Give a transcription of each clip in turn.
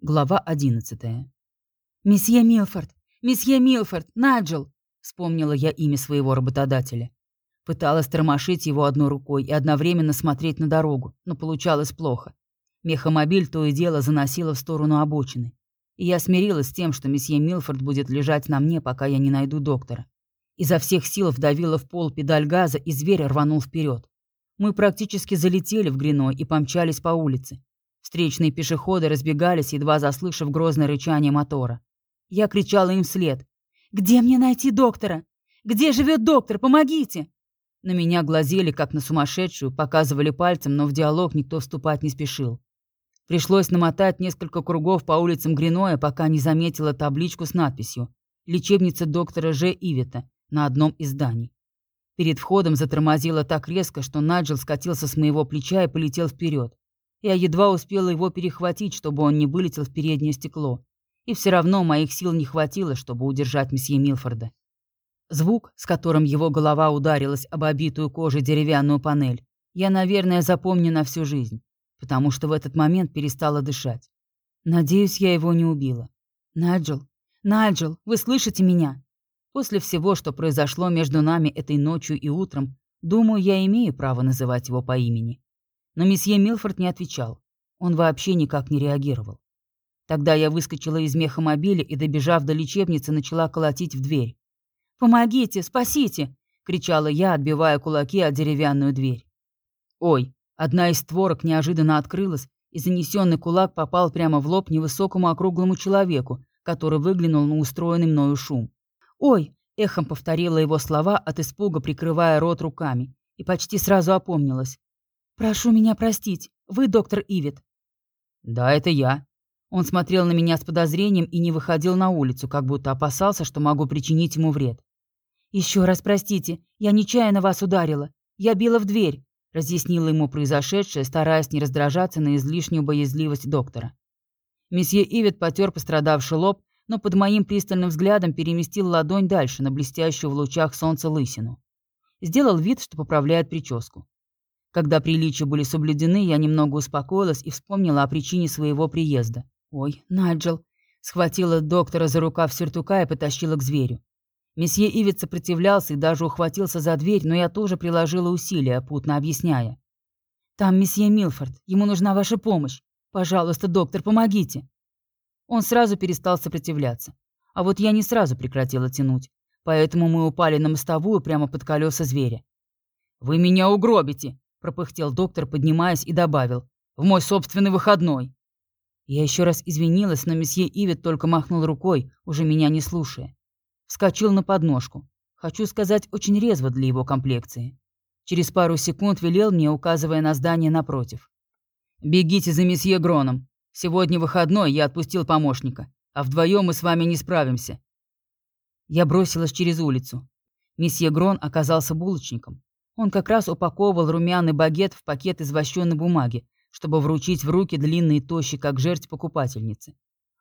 Глава одиннадцатая. «Месье Милфорд! Месье Милфорд! Наджел!» Вспомнила я имя своего работодателя. Пыталась тормошить его одной рукой и одновременно смотреть на дорогу, но получалось плохо. Мехомобиль то и дело заносило в сторону обочины. И я смирилась с тем, что месье Милфорд будет лежать на мне, пока я не найду доктора. Изо всех сил вдавила в пол педаль газа, и зверь рванул вперед. Мы практически залетели в Грино и помчались по улице. Встречные пешеходы разбегались, едва заслышав грозное рычание мотора. Я кричала им вслед. «Где мне найти доктора? Где живет доктор? Помогите!» На меня глазели, как на сумасшедшую, показывали пальцем, но в диалог никто вступать не спешил. Пришлось намотать несколько кругов по улицам Гриноя, пока не заметила табличку с надписью «Лечебница доктора Ж. Ивета» на одном из зданий. Перед входом затормозила так резко, что Наджел скатился с моего плеча и полетел вперед. Я едва успела его перехватить, чтобы он не вылетел в переднее стекло. И все равно моих сил не хватило, чтобы удержать месье Милфорда. Звук, с которым его голова ударилась об обитую кожей деревянную панель, я, наверное, запомню на всю жизнь, потому что в этот момент перестала дышать. Надеюсь, я его не убила. «Наджел! Наджел! Вы слышите меня?» После всего, что произошло между нами этой ночью и утром, думаю, я имею право называть его по имени. Но месье Милфорд не отвечал. Он вообще никак не реагировал. Тогда я выскочила из мехомобиля и, добежав до лечебницы, начала колотить в дверь. «Помогите! Спасите!» — кричала я, отбивая кулаки от деревянную дверь. Ой, одна из створок неожиданно открылась, и занесенный кулак попал прямо в лоб невысокому округлому человеку, который выглянул на устроенный мною шум. «Ой!» — эхом повторила его слова, от испуга прикрывая рот руками, и почти сразу опомнилась. «Прошу меня простить. Вы доктор Ивит?» «Да, это я». Он смотрел на меня с подозрением и не выходил на улицу, как будто опасался, что могу причинить ему вред. «Еще раз простите, я нечаянно вас ударила. Я била в дверь», — разъяснила ему произошедшее, стараясь не раздражаться на излишнюю боязливость доктора. Месье Ивит потер пострадавший лоб, но под моим пристальным взглядом переместил ладонь дальше, на блестящую в лучах солнца лысину. Сделал вид, что поправляет прическу. Когда приличия были соблюдены, я немного успокоилась и вспомнила о причине своего приезда. «Ой, Наджел!» Схватила доктора за рукав сюртука и потащила к зверю. Месье Ивит сопротивлялся и даже ухватился за дверь, но я тоже приложила усилия, путно объясняя. «Там месье Милфорд. Ему нужна ваша помощь. Пожалуйста, доктор, помогите!» Он сразу перестал сопротивляться. А вот я не сразу прекратила тянуть. Поэтому мы упали на мостовую прямо под колеса зверя. «Вы меня угробите!» — пропыхтел доктор, поднимаясь, и добавил. «В мой собственный выходной». Я еще раз извинилась, но месье Ивет только махнул рукой, уже меня не слушая. Вскочил на подножку. Хочу сказать, очень резво для его комплекции. Через пару секунд велел мне, указывая на здание напротив. «Бегите за месье Гроном. Сегодня выходной, я отпустил помощника, а вдвоем мы с вами не справимся». Я бросилась через улицу. Месье Грон оказался булочником. Он как раз упаковывал румяный багет в пакет из вощеной бумаги, чтобы вручить в руки длинные тощи, как жерть покупательницы.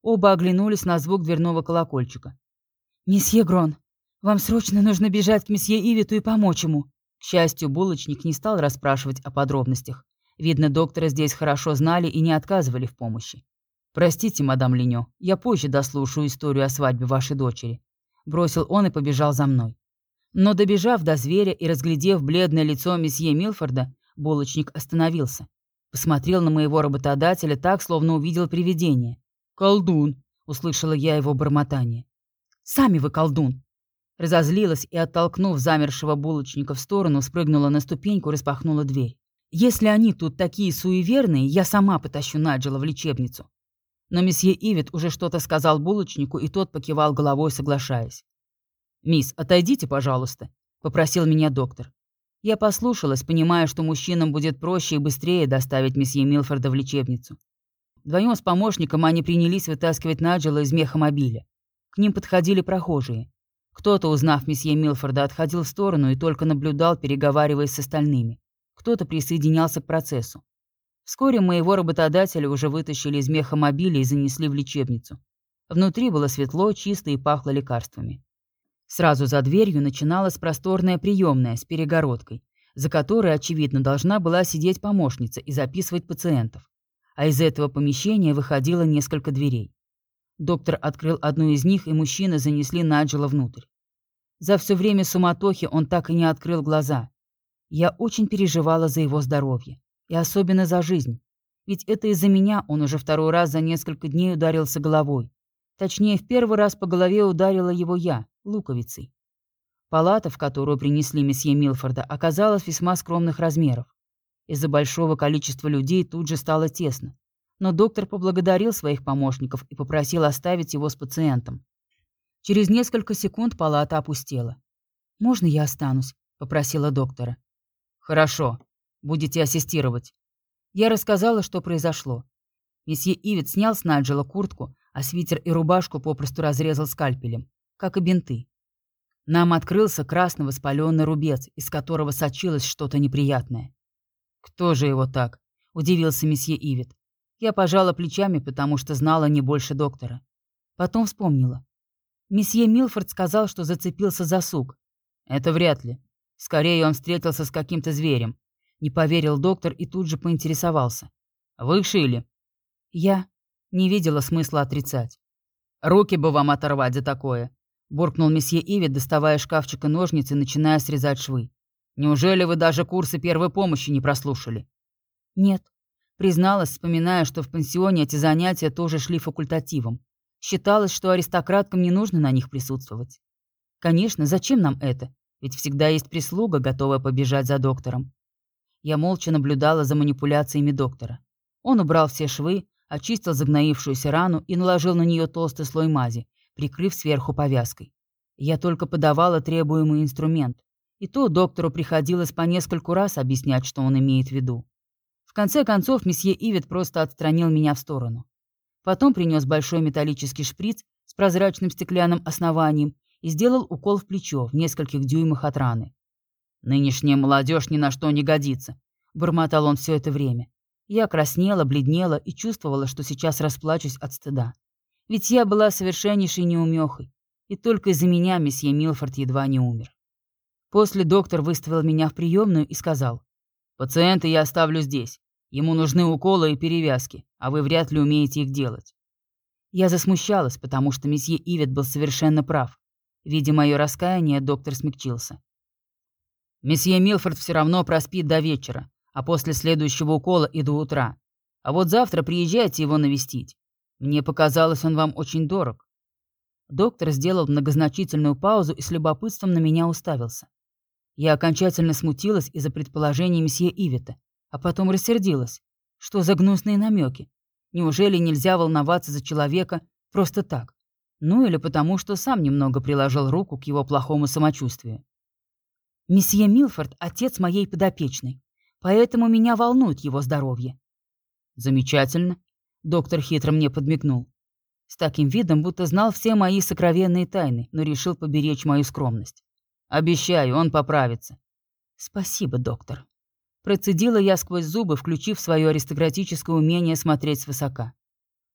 Оба оглянулись на звук дверного колокольчика. «Месье Грон, вам срочно нужно бежать к месье Ивиту и помочь ему». К счастью, булочник не стал расспрашивать о подробностях. Видно, доктора здесь хорошо знали и не отказывали в помощи. «Простите, мадам Линё, я позже дослушаю историю о свадьбе вашей дочери», — бросил он и побежал за мной. Но добежав до зверя и разглядев бледное лицо месье Милфорда, булочник остановился. Посмотрел на моего работодателя так, словно увидел привидение. «Колдун!» — услышала я его бормотание. «Сами вы колдун!» Разозлилась и, оттолкнув замершего булочника в сторону, спрыгнула на ступеньку, распахнула дверь. «Если они тут такие суеверные, я сама потащу Наджела в лечебницу». Но месье Ивит уже что-то сказал булочнику, и тот покивал головой, соглашаясь. «Мисс, отойдите, пожалуйста», — попросил меня доктор. Я послушалась, понимая, что мужчинам будет проще и быстрее доставить месье Милфорда в лечебницу. Вдвоем с помощником они принялись вытаскивать Наджела из мехомобиля. К ним подходили прохожие. Кто-то, узнав месье Милфорда, отходил в сторону и только наблюдал, переговариваясь с остальными. Кто-то присоединялся к процессу. Вскоре моего работодателя уже вытащили из мехомобиля и занесли в лечебницу. Внутри было светло, чисто и пахло лекарствами. Сразу за дверью начиналась просторная приемная с перегородкой, за которой, очевидно, должна была сидеть помощница и записывать пациентов. а из этого помещения выходило несколько дверей. Доктор открыл одну из них, и мужчины занесли Наджела внутрь. За все время суматохи он так и не открыл глаза. Я очень переживала за его здоровье. И особенно за жизнь. Ведь это из-за меня он уже второй раз за несколько дней ударился головой. Точнее, в первый раз по голове ударила его я, луковицей. Палата, в которую принесли месье Милфорда, оказалась весьма скромных размеров. Из-за большого количества людей тут же стало тесно. Но доктор поблагодарил своих помощников и попросил оставить его с пациентом. Через несколько секунд палата опустела. «Можно я останусь?» — попросила доктора. «Хорошо. Будете ассистировать». Я рассказала, что произошло. Месье Ивит снял с Наджела куртку, а свитер и рубашку попросту разрезал скальпелем, как и бинты. Нам открылся красный воспаленный рубец, из которого сочилось что-то неприятное. «Кто же его так?» – удивился месье Ивит. Я пожала плечами, потому что знала не больше доктора. Потом вспомнила. Месье Милфорд сказал, что зацепился за сук. Это вряд ли. Скорее, он встретился с каким-то зверем. Не поверил доктор и тут же поинтересовался. «Вы шили?» Я не видела смысла отрицать. «Руки бы вам оторвать за такое», — буркнул месье Иви, доставая из шкафчика ножницы начиная срезать швы. «Неужели вы даже курсы первой помощи не прослушали?» «Нет», — призналась, вспоминая, что в пансионе эти занятия тоже шли факультативом. Считалось, что аристократкам не нужно на них присутствовать. Конечно, зачем нам это? Ведь всегда есть прислуга, готовая побежать за доктором. Я молча наблюдала за манипуляциями доктора. Он убрал все швы, очистил загноившуюся рану и наложил на нее толстый слой мази, прикрыв сверху повязкой. Я только подавала требуемый инструмент. И то доктору приходилось по нескольку раз объяснять, что он имеет в виду. В конце концов, месье Ивет просто отстранил меня в сторону. Потом принес большой металлический шприц с прозрачным стеклянным основанием и сделал укол в плечо в нескольких дюймах от раны. «Нынешняя молодежь ни на что не годится», — бормотал он все это время. Я краснела, бледнела и чувствовала, что сейчас расплачусь от стыда. Ведь я была совершеннейшей неумехой, и только из-за меня месье Милфорд едва не умер. После доктор выставил меня в приемную и сказал, «Пациента я оставлю здесь. Ему нужны уколы и перевязки, а вы вряд ли умеете их делать». Я засмущалась, потому что месье Ивет был совершенно прав. Видя мое раскаяние, доктор смягчился. Месье Милфорд все равно проспит до вечера, а после следующего укола и до утра. А вот завтра приезжайте его навестить. Мне показалось, он вам очень дорог». Доктор сделал многозначительную паузу и с любопытством на меня уставился. Я окончательно смутилась из-за предположений месье Ивита, а потом рассердилась. Что за гнусные намеки? Неужели нельзя волноваться за человека просто так? Ну или потому, что сам немного приложил руку к его плохому самочувствию. Месье Милфорд — отец моей подопечной, поэтому меня волнует его здоровье». «Замечательно», — доктор хитро мне подмигнул. С таким видом, будто знал все мои сокровенные тайны, но решил поберечь мою скромность. «Обещаю, он поправится». «Спасибо, доктор». Процедила я сквозь зубы, включив свое аристократическое умение смотреть свысока.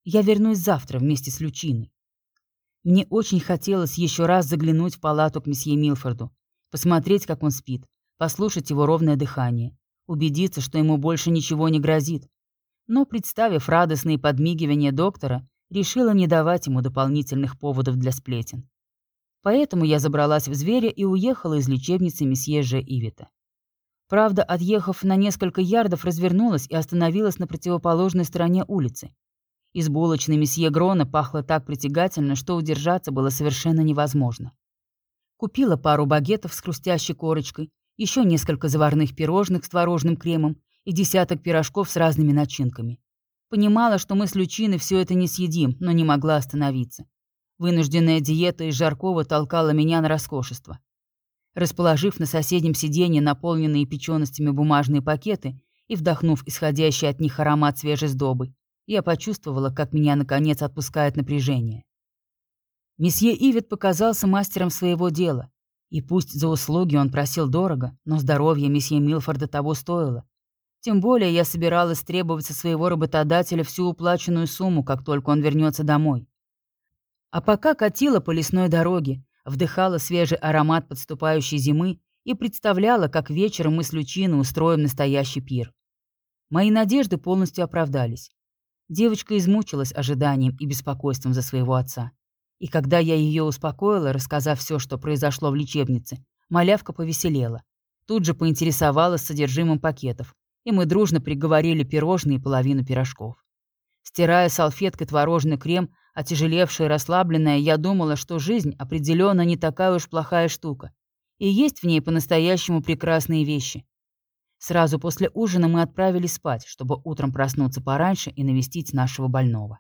«Я вернусь завтра вместе с Лючиной». Мне очень хотелось еще раз заглянуть в палату к месье Милфорду, посмотреть, как он спит, послушать его ровное дыхание, убедиться, что ему больше ничего не грозит. Но, представив радостные подмигивания доктора, решила не давать ему дополнительных поводов для сплетен. Поэтому я забралась в зверя и уехала из лечебницы месье Ж. Ивита. Правда, отъехав на несколько ярдов, развернулась и остановилась на противоположной стороне улицы. Из булочной месье Грона пахло так притягательно, что удержаться было совершенно невозможно. Купила пару багетов с хрустящей корочкой, еще несколько заварных пирожных с творожным кремом и десяток пирожков с разными начинками. Понимала, что мы с Лючиной все это не съедим, но не могла остановиться. Вынужденная диета из жаркого толкала меня на роскошество. Расположив на соседнем сиденье наполненные печеностями бумажные пакеты и вдохнув исходящий от них аромат свежей сдобы, я почувствовала, как меня наконец отпускает напряжение. Месье Ивет показался мастером своего дела. И пусть за услуги он просил дорого, но здоровье месье Милфорда того стоило. Тем более я собиралась требовать со своего работодателя всю уплаченную сумму, как только он вернется домой. А пока катила по лесной дороге, вдыхала свежий аромат подступающей зимы и представляла, как вечером мы с Лючиной устроим настоящий пир. Мои надежды полностью оправдались. Девочка измучилась ожиданием и беспокойством за своего отца. И когда я ее успокоила, рассказав все, что произошло в лечебнице, малявка повеселела. Тут же поинтересовалась содержимым пакетов, и мы дружно приговорили пирожные и половину пирожков. Стирая салфеткой творожный крем, отяжелевшая и расслабленная, я думала, что жизнь определенно не такая уж плохая штука. И есть в ней по-настоящему прекрасные вещи. Сразу после ужина мы отправились спать, чтобы утром проснуться пораньше и навестить нашего больного.